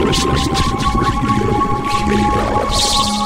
you Radio Chaos.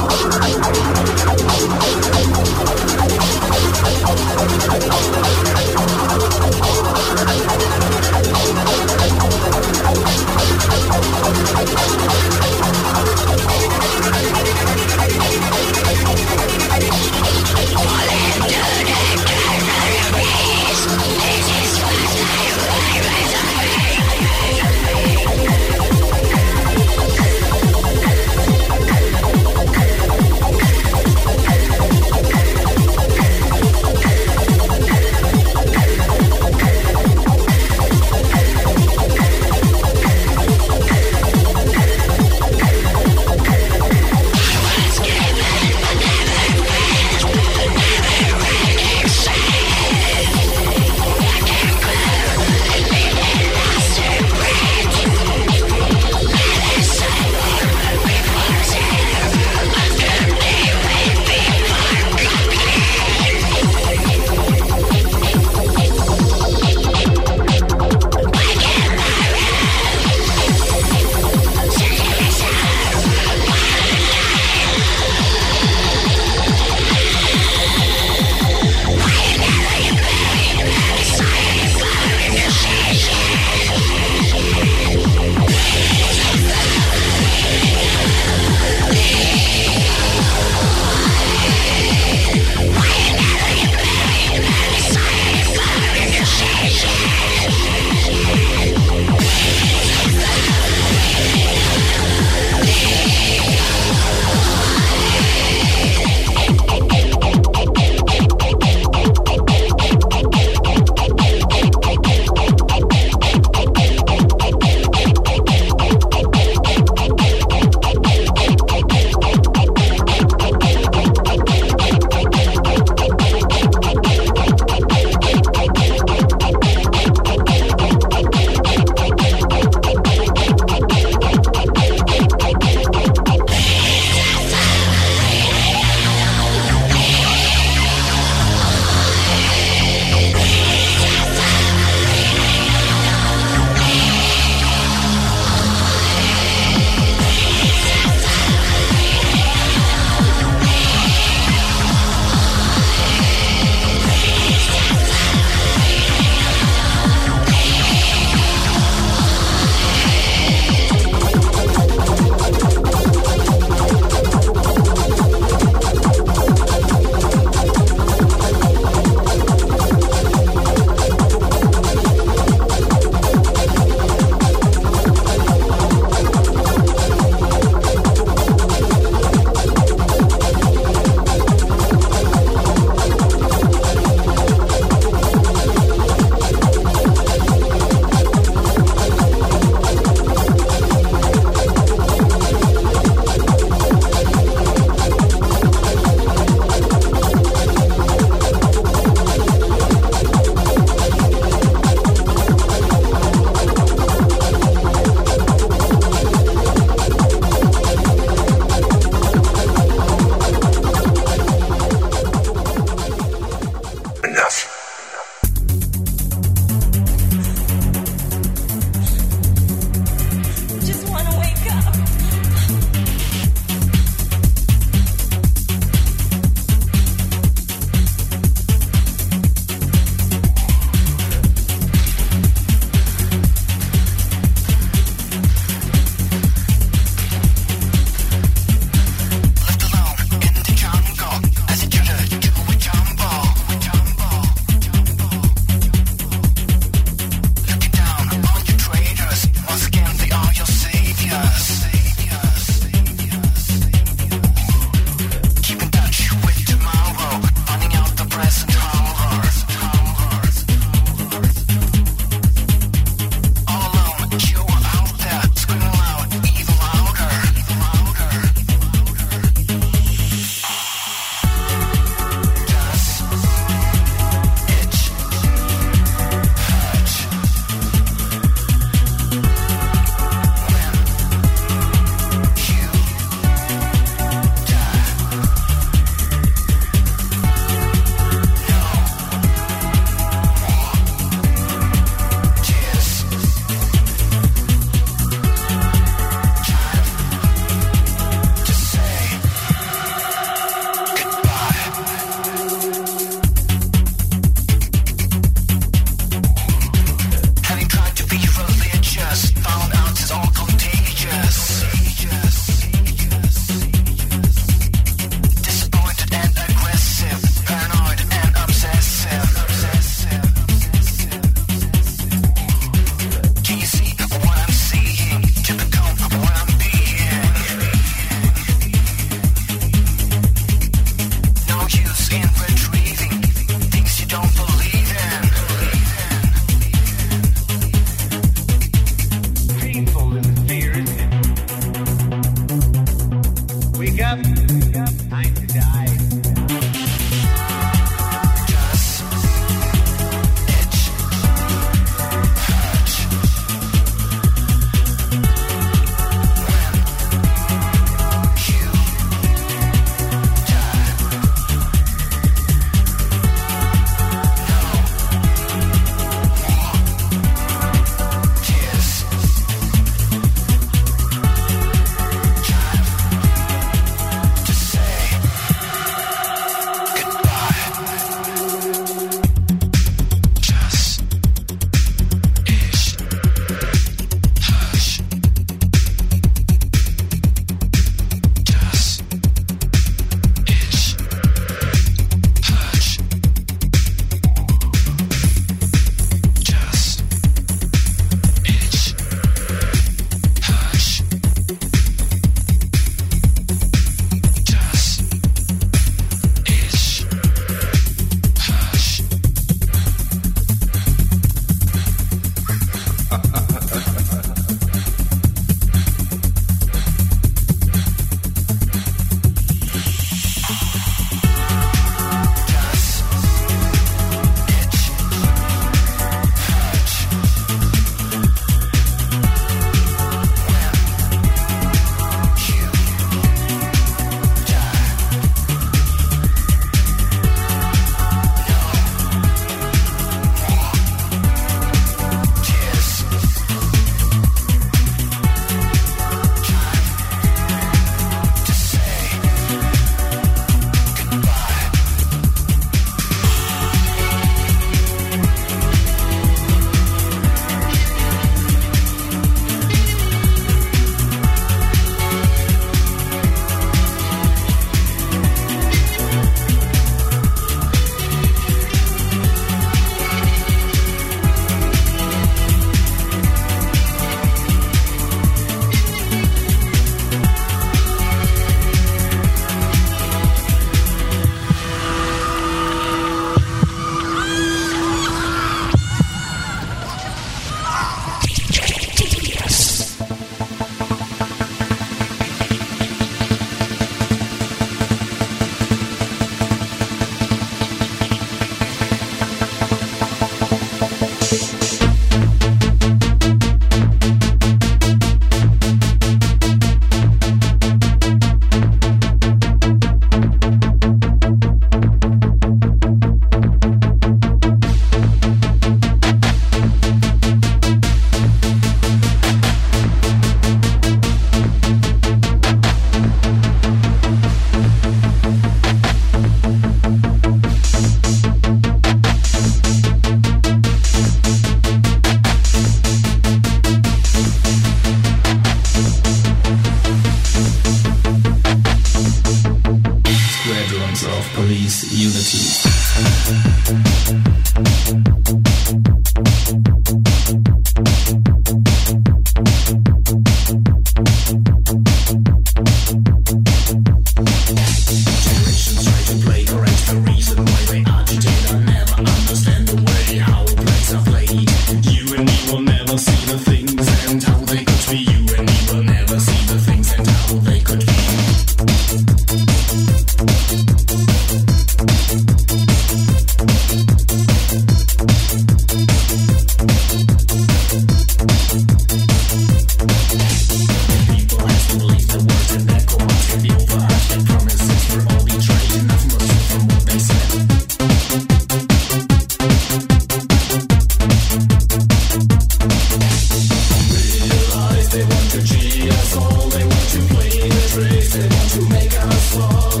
They want to make us fall.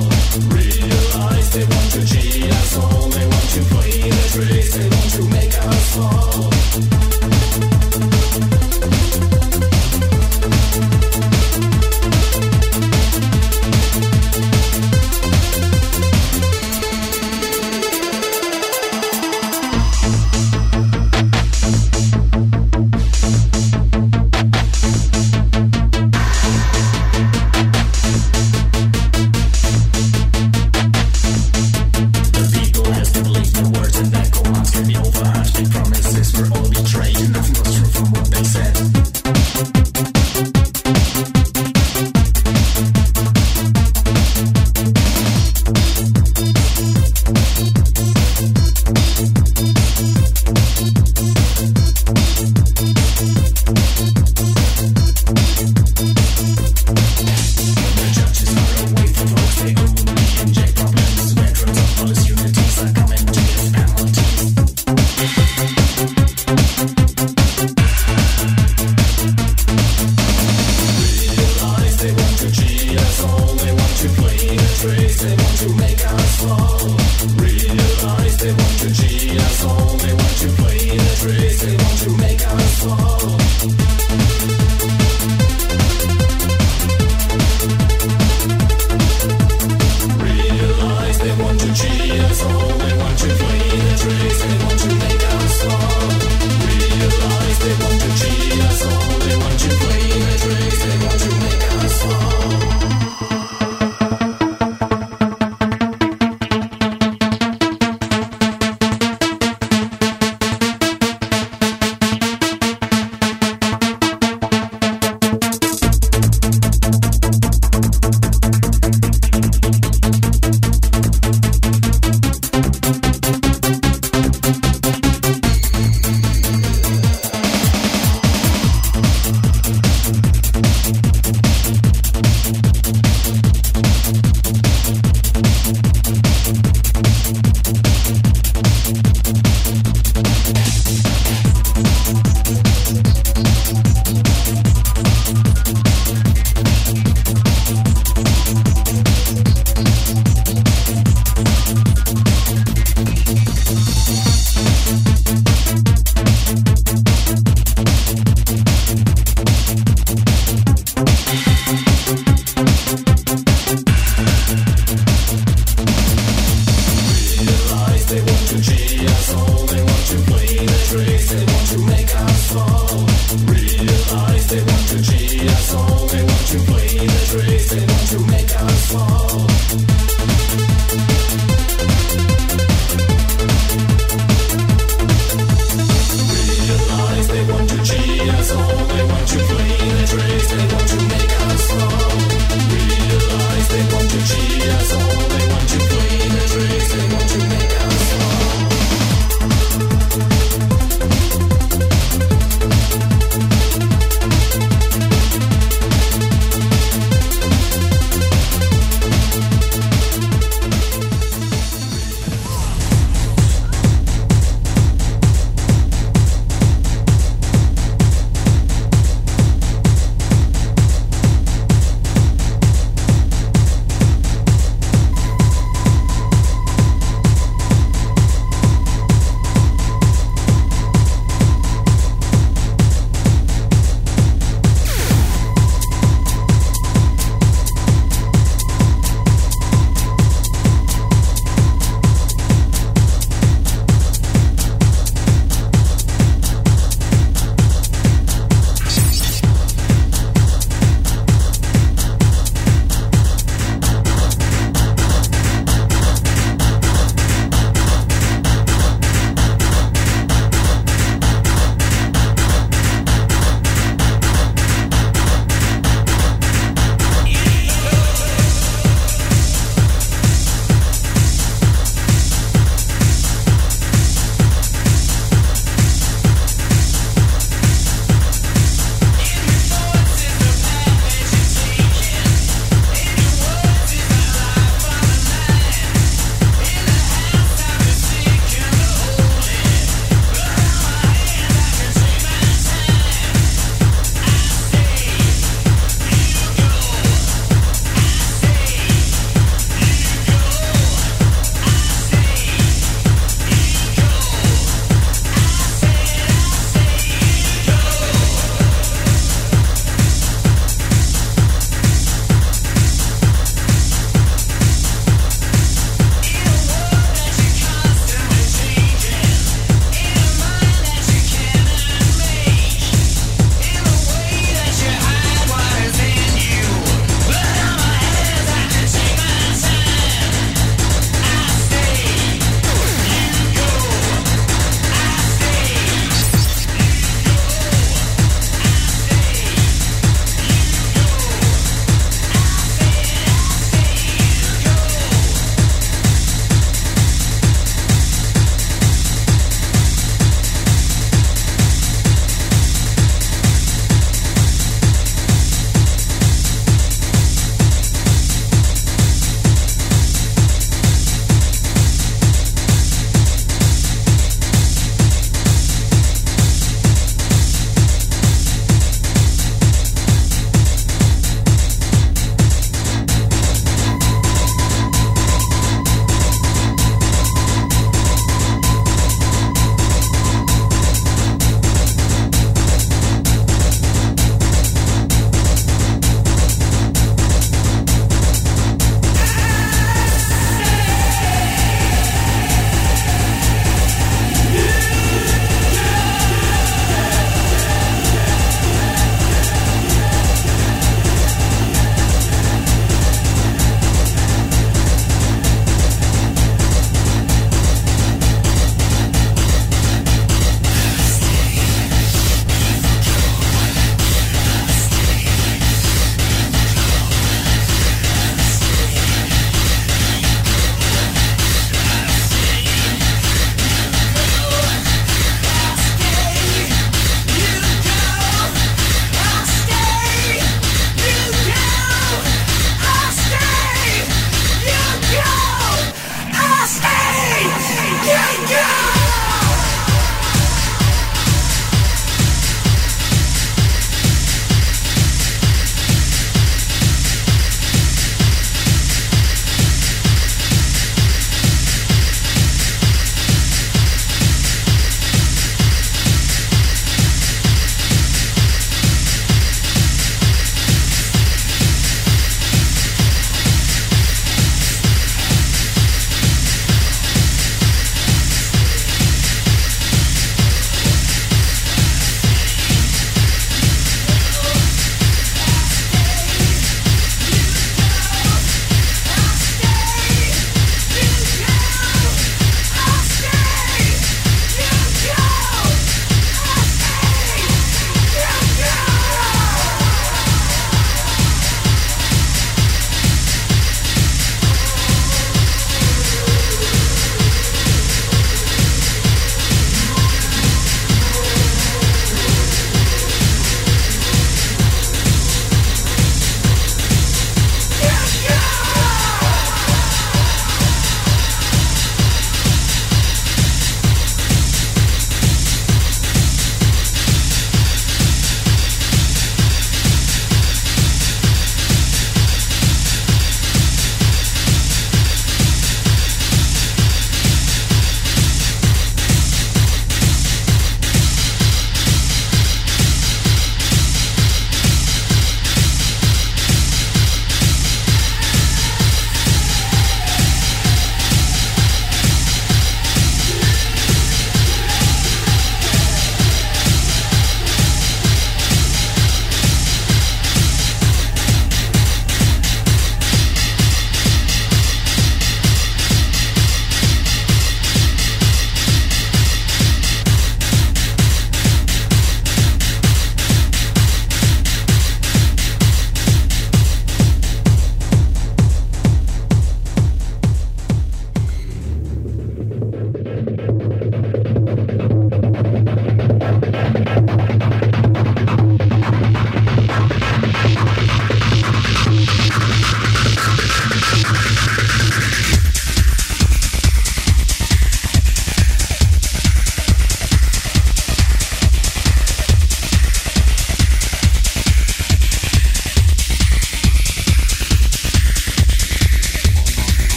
Realize they want to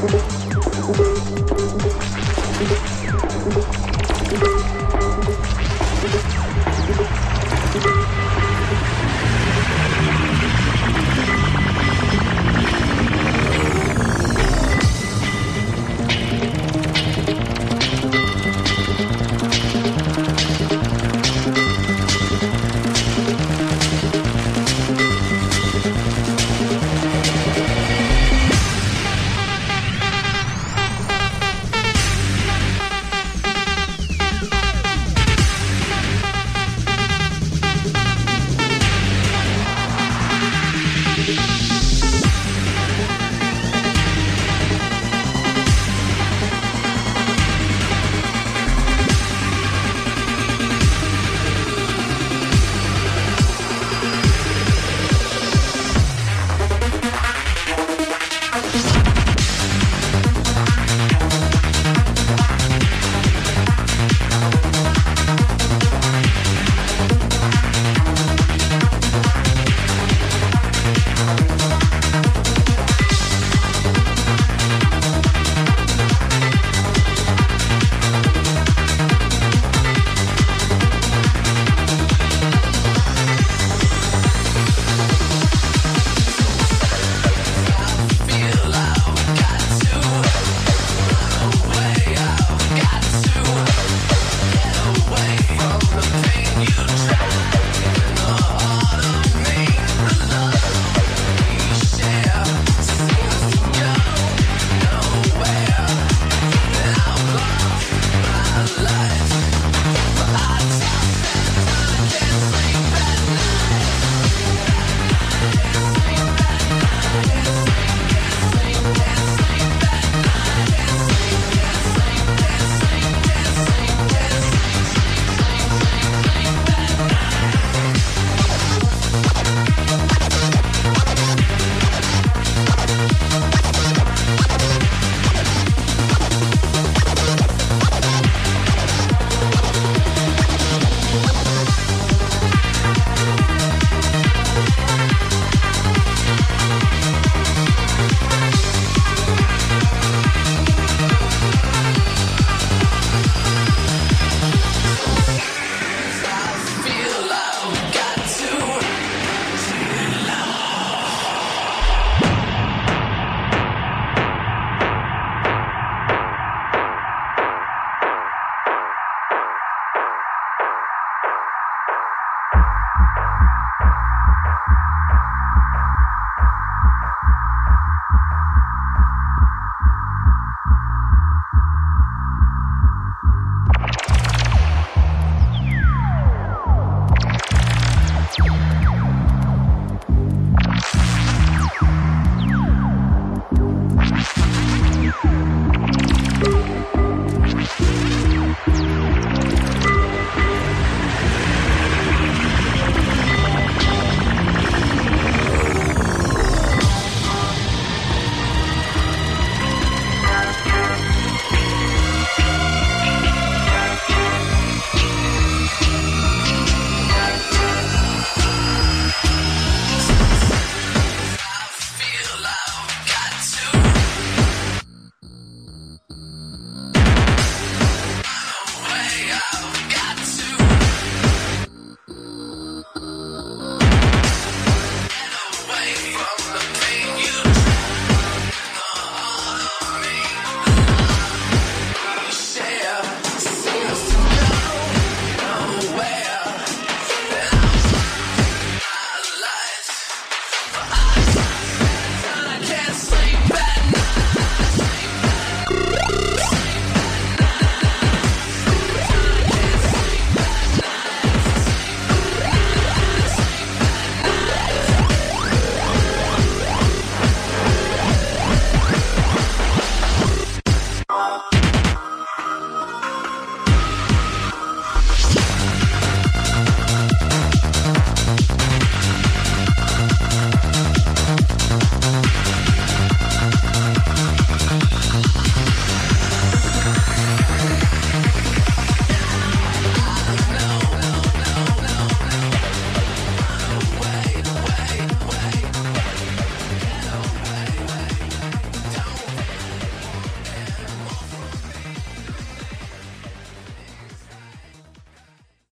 будет.